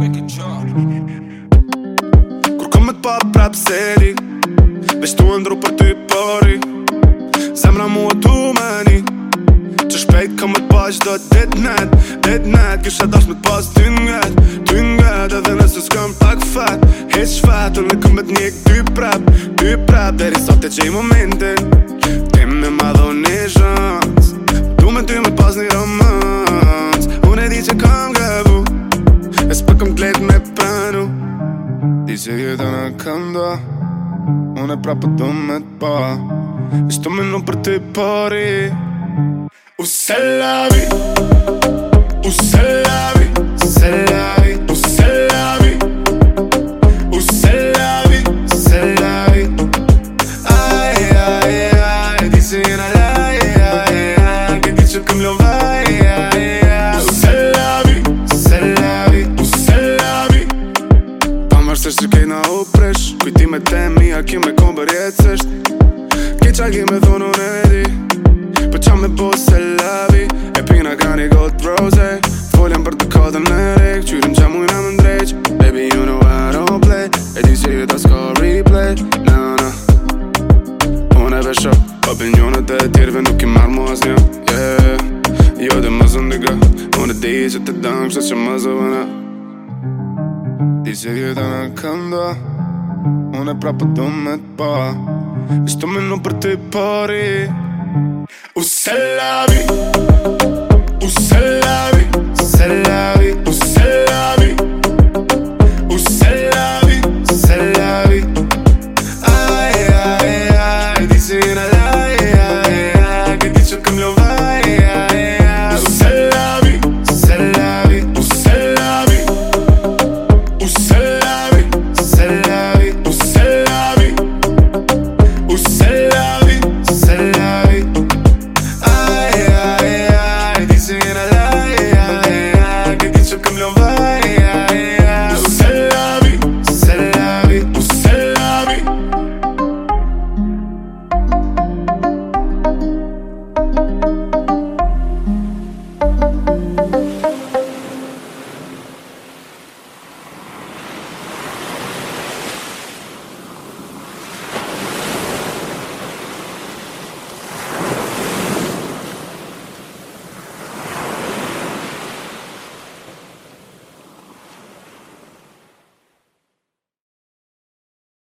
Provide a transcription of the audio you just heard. make it Kur kom me t'pa prap seri Me shtu ndru për ty pori Zemra mua tu meni Që shpejt kom me t'pa qdo dit net Dit net Kësha dosh me t'pa ty nget Ty nget Edhe nësë s'këm pak fat Hec shfat Unë kom me t'njek ty prap Ty prap Dheri sot e qe i momentin Ti me madhoni shans Tu me ty me t'pa një roman let me prenu Dice je da ne kanda On je prav pa domet pa Isto meno proti pari Vse lavi Vse lavi Kujtime të mi a kjo me kom bërjecësht Ki qa ki me thonu në edhi Po qa me bo se lavi E pina ka një gotë rose Foljen për të kodën në rik Qyrim qa mujna më ndreq Baby you know I don't play E di si ju do s'ko replay Na no, na no. Unë e besho Opinionet po e tjerve nuk i marrë mu as një yeah. Jo dhe më zë ndiga Unë e di që të dëngë që që më zë vëna Di që në këndoa On est prêt pour te mettre pas Je te mène pour te parer Où c'est la vie Où